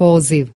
poziv.